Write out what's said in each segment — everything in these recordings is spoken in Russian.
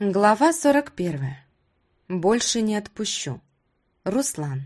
Глава 41. Больше не отпущу. Руслан.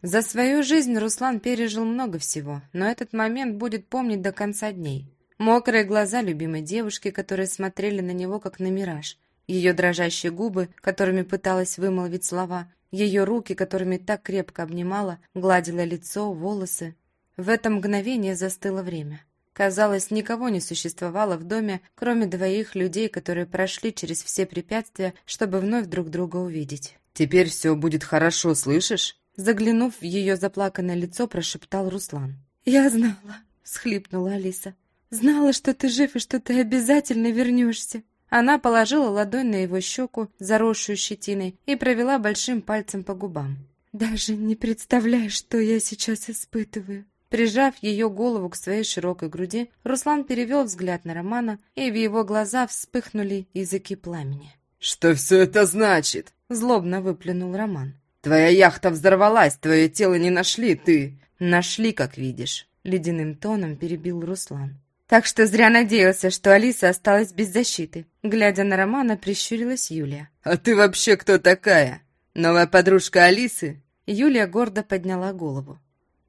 За свою жизнь Руслан пережил много всего, но этот момент будет помнить до конца дней. Мокрые глаза любимой девушки, которые смотрели на него как на мираж, ее дрожащие губы, которыми пыталась вымолвить слова, ее руки, которыми так крепко обнимала, гладила лицо, волосы. В это мгновение застыло время. Казалось, никого не существовало в доме, кроме двоих людей, которые прошли через все препятствия, чтобы вновь друг друга увидеть. «Теперь все будет хорошо, слышишь?» Заглянув в ее заплаканное лицо, прошептал Руслан. «Я знала», — схлипнула Алиса. «Знала, что ты жив и что ты обязательно вернешься». Она положила ладонь на его щеку, заросшую щетиной, и провела большим пальцем по губам. «Даже не представляешь, что я сейчас испытываю. Прижав ее голову к своей широкой груди, Руслан перевел взгляд на Романа, и в его глаза вспыхнули языки пламени. «Что все это значит?» — злобно выплюнул Роман. «Твоя яхта взорвалась, твое тело не нашли, ты...» «Нашли, как видишь», — ледяным тоном перебил Руслан. Так что зря надеялся, что Алиса осталась без защиты. Глядя на Романа, прищурилась Юлия. «А ты вообще кто такая? Новая подружка Алисы?» Юлия гордо подняла голову.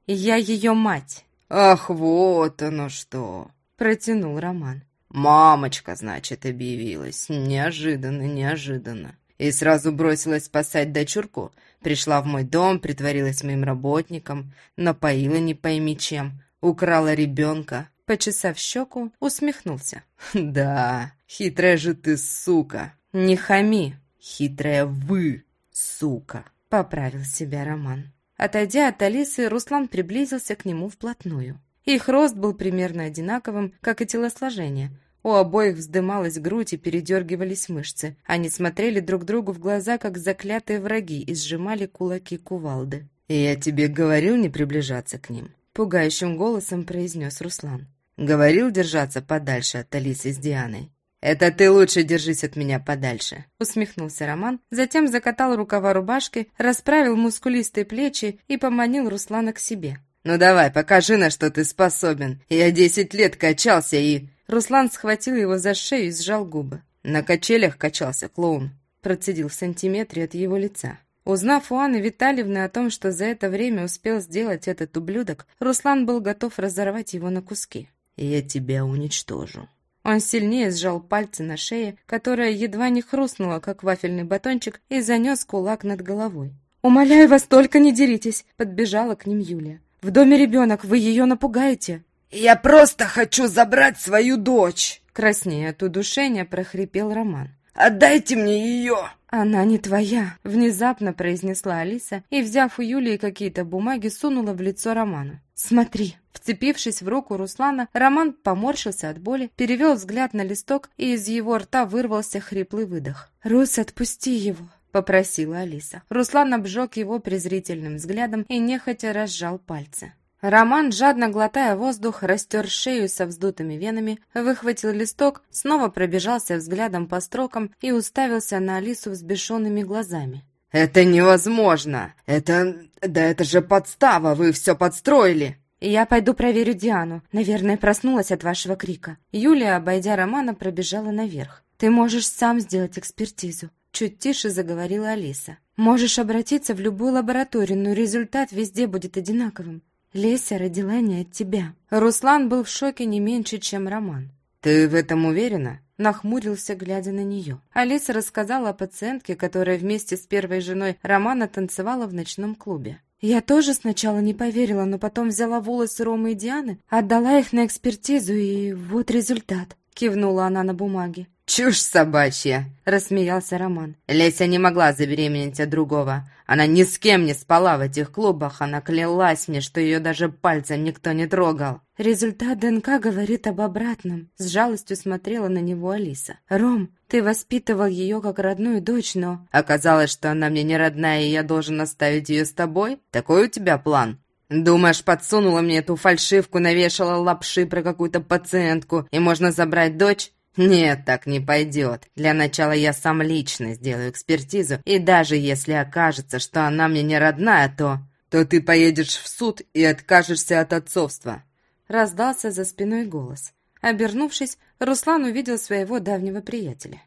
«Я ее мать!» «Ах, вот оно что!» — протянул Роман. «Мамочка, значит, объявилась. Неожиданно, неожиданно. И сразу бросилась спасать дочурку. Пришла в мой дом, притворилась моим работником, напоила не пойми чем, украла ребенка». Почесав щеку, усмехнулся. «Да, хитрая же ты, сука!» «Не хами!» «Хитрая вы, сука!» — поправил себя Роман. Отойдя от Алисы, Руслан приблизился к нему вплотную. Их рост был примерно одинаковым, как и телосложение. У обоих вздымалась грудь и передергивались мышцы. Они смотрели друг другу в глаза, как заклятые враги, и сжимали кулаки кувалды. «Я тебе говорил не приближаться к ним», — пугающим голосом произнес Руслан. «Говорил держаться подальше от Алисы с Дианой. «Это ты лучше держись от меня подальше», — усмехнулся Роман, затем закатал рукава рубашки, расправил мускулистые плечи и поманил Руслана к себе. «Ну давай, покажи, на что ты способен. Я десять лет качался и...» Руслан схватил его за шею и сжал губы. «На качелях качался клоун», — процедил в сантиметре от его лица. Узнав у Анны Витальевны о том, что за это время успел сделать этот ублюдок, Руслан был готов разорвать его на куски. «Я тебя уничтожу», он сильнее сжал пальцы на шее, которая едва не хрустнула, как вафельный батончик, и занес кулак над головой. «Умоляю вас, только не деритесь!» — подбежала к ним Юлия. «В доме ребенок, вы ее напугаете!» «Я просто хочу забрать свою дочь!» Краснея от удушения, прохрипел Роман. «Отдайте мне ее!» «Она не твоя!» — внезапно произнесла Алиса и, взяв у Юлии какие-то бумаги, сунула в лицо Романа. «Смотри!» Вцепившись в руку Руслана, Роман поморщился от боли, перевел взгляд на листок, и из его рта вырвался хриплый выдох. «Рус, отпусти его!» — попросила Алиса. Руслан обжег его презрительным взглядом и нехотя разжал пальцы. Роман, жадно глотая воздух, растер шею со вздутыми венами, выхватил листок, снова пробежался взглядом по строкам и уставился на Алису взбешенными глазами. «Это невозможно! Это... да это же подстава! Вы все подстроили!» «Я пойду проверю Диану. Наверное, проснулась от вашего крика». Юлия, обойдя Романа, пробежала наверх. «Ты можешь сам сделать экспертизу», — чуть тише заговорила Алиса. «Можешь обратиться в любую лабораторию, но результат везде будет одинаковым. Леся родила не от тебя». Руслан был в шоке не меньше, чем Роман. «Ты в этом уверена?» Нахмурился, глядя на нее. Алиса рассказала о пациентке, которая вместе с первой женой Романа танцевала в ночном клубе. Я тоже сначала не поверила, но потом взяла волосы Ромы и Дианы, отдала их на экспертизу, и вот результат. Кивнула она на бумаге. «Чушь собачья!» – рассмеялся Роман. Леся не могла забеременеть от другого. Она ни с кем не спала в этих клубах. Она клялась мне, что ее даже пальцем никто не трогал. Результат ДНК говорит об обратном. С жалостью смотрела на него Алиса. «Ром, ты воспитывал ее как родную дочь, но...» «Оказалось, что она мне не родная, и я должен оставить ее с тобой? Такой у тебя план?» «Думаешь, подсунула мне эту фальшивку, навешала лапши про какую-то пациентку, и можно забрать дочь? «Нет, так не пойдет. Для начала я сам лично сделаю экспертизу, и даже если окажется, что она мне не родная, то...» «То ты поедешь в суд и откажешься от отцовства». Раздался за спиной голос. Обернувшись, Руслан увидел своего давнего приятеля.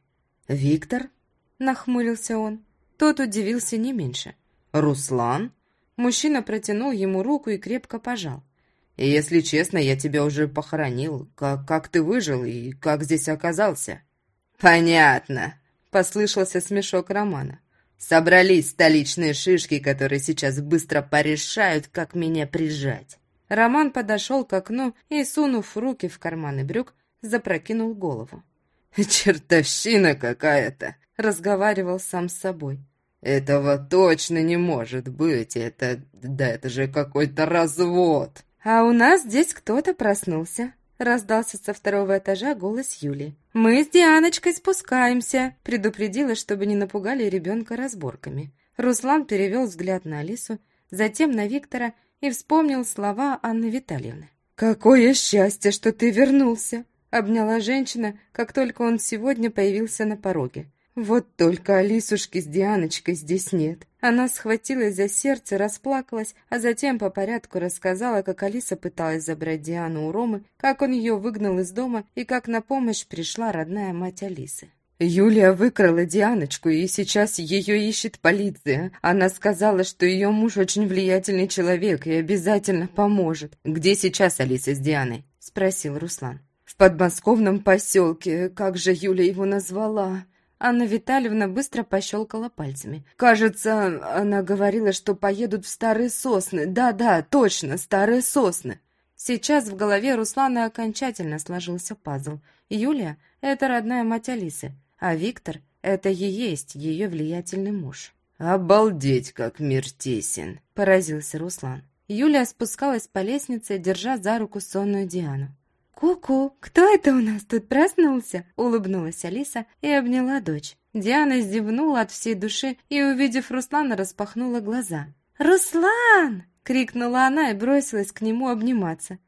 «Виктор?» нахмурился он. Тот удивился не меньше. «Руслан?» Мужчина протянул ему руку и крепко пожал. И если честно, я тебя уже похоронил. Как, как ты выжил и как здесь оказался?» «Понятно», — послышался смешок Романа. «Собрались столичные шишки, которые сейчас быстро порешают, как меня прижать». Роман подошел к окну и, сунув руки в карманы брюк, запрокинул голову. «Чертовщина какая-то!» — разговаривал сам с собой. «Этого точно не может быть. Это... да это же какой-то развод!» «А у нас здесь кто-то проснулся», — раздался со второго этажа голос Юли. «Мы с Дианочкой спускаемся», — предупредила, чтобы не напугали ребенка разборками. Руслан перевел взгляд на Алису, затем на Виктора и вспомнил слова Анны Витальевны. «Какое счастье, что ты вернулся!» — обняла женщина, как только он сегодня появился на пороге. Вот только Алисушки с Дианочкой здесь нет. Она схватилась за сердце, расплакалась, а затем по порядку рассказала, как Алиса пыталась забрать Диану у Ромы, как он ее выгнал из дома и как на помощь пришла родная мать Алисы. Юлия выкрала Дианочку, и сейчас ее ищет полиция. Она сказала, что ее муж очень влиятельный человек и обязательно поможет. «Где сейчас Алиса с Дианой?» – спросил Руслан. «В подмосковном поселке. Как же Юля его назвала?» Анна Витальевна быстро пощелкала пальцами. «Кажется, она говорила, что поедут в Старые Сосны. Да-да, точно, Старые Сосны». Сейчас в голове Руслана окончательно сложился пазл. Юлия — это родная мать Алисы, а Виктор — это и есть ее влиятельный муж. «Обалдеть, как мир тесен!» — поразился Руслан. Юлия спускалась по лестнице, держа за руку сонную Диану. «Ку-ку, кто это у нас тут проснулся?» — улыбнулась Алиса и обняла дочь. Диана зевнула от всей души и, увидев Руслана, распахнула глаза. «Руслан!» — крикнула она и бросилась к нему обниматься.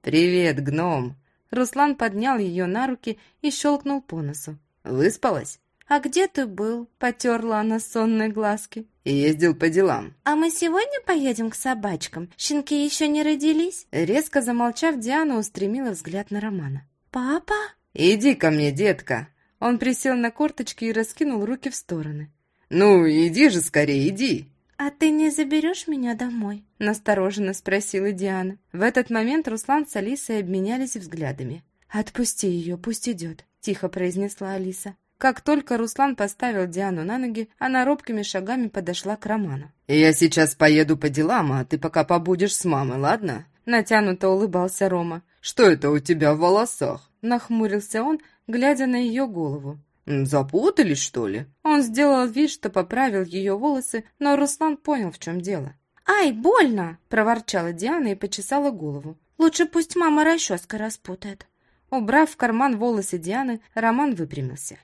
«Привет, гном!» Руслан поднял ее на руки и щелкнул по носу. «Выспалась?» «А где ты был?» — потерла она сонные глазки. «Ездил по делам». «А мы сегодня поедем к собачкам? Щенки еще не родились?» Резко замолчав, Диана устремила взгляд на Романа. «Папа?» «Иди ко мне, детка!» Он присел на корточки и раскинул руки в стороны. «Ну, иди же скорее, иди!» «А ты не заберешь меня домой?» — настороженно спросила Диана. В этот момент Руслан с Алисой обменялись взглядами. «Отпусти ее, пусть идет», — тихо произнесла Алиса. Как только Руслан поставил Диану на ноги, она робкими шагами подошла к Роману. «Я сейчас поеду по делам, а ты пока побудешь с мамой, ладно?» Натянуто улыбался Рома. «Что это у тебя в волосах?» Нахмурился он, глядя на ее голову. «Запутались, что ли?» Он сделал вид, что поправил ее волосы, но Руслан понял, в чем дело. «Ай, больно!» – проворчала Диана и почесала голову. «Лучше пусть мама расческа распутает». Убрав в карман волосы Дианы, Роман выпрямился.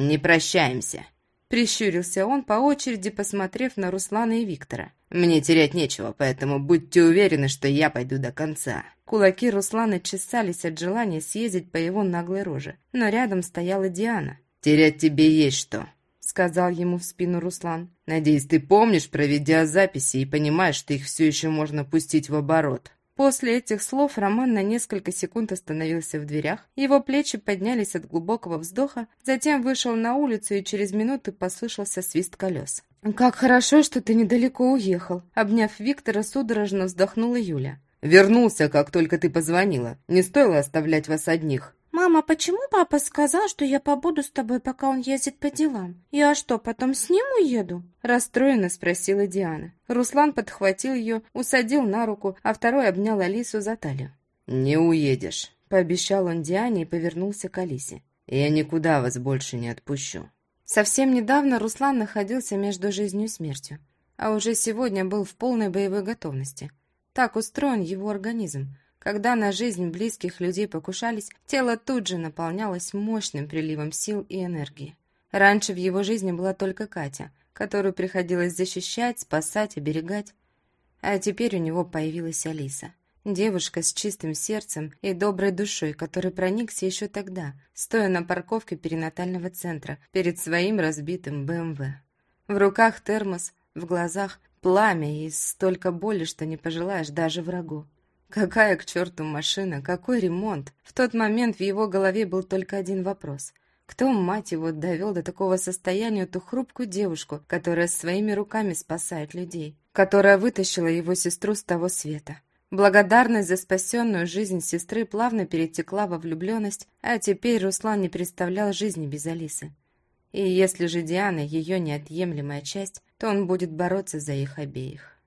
«Не прощаемся», — прищурился он, по очереди посмотрев на Руслана и Виктора. «Мне терять нечего, поэтому будьте уверены, что я пойду до конца». Кулаки Руслана чесались от желания съездить по его наглой роже, но рядом стояла Диана. «Терять тебе есть что», — сказал ему в спину Руслан. «Надеюсь, ты помнишь про видеозаписи и понимаешь, что их все еще можно пустить в оборот». После этих слов Роман на несколько секунд остановился в дверях, его плечи поднялись от глубокого вздоха, затем вышел на улицу и через минуту послышался свист колес. «Как хорошо, что ты недалеко уехал», — обняв Виктора, судорожно вздохнула Юля. «Вернулся, как только ты позвонила. Не стоило оставлять вас одних». «Мама, почему папа сказал, что я побуду с тобой, пока он ездит по делам? Я что, потом с ним уеду?» Расстроенно спросила Диана. Руслан подхватил ее, усадил на руку, а второй обнял Алису за талию. «Не уедешь», — пообещал он Диане и повернулся к Алисе. «Я никуда вас больше не отпущу». Совсем недавно Руслан находился между жизнью и смертью, а уже сегодня был в полной боевой готовности. Так устроен его организм — когда на жизнь близких людей покушались, тело тут же наполнялось мощным приливом сил и энергии. Раньше в его жизни была только Катя, которую приходилось защищать, спасать, оберегать. А теперь у него появилась Алиса. Девушка с чистым сердцем и доброй душой, который проникся еще тогда, стоя на парковке перинатального центра, перед своим разбитым БМВ. В руках термос, в глазах пламя и столько боли, что не пожелаешь даже врагу. Какая к черту машина, какой ремонт? В тот момент в его голове был только один вопрос. Кто, мать его, довел до такого состояния эту хрупкую девушку, которая своими руками спасает людей, которая вытащила его сестру с того света? Благодарность за спасенную жизнь сестры плавно перетекла во влюбленность, а теперь Руслан не представлял жизни без Алисы. И если же Диана ее неотъемлемая часть, то он будет бороться за их обеих.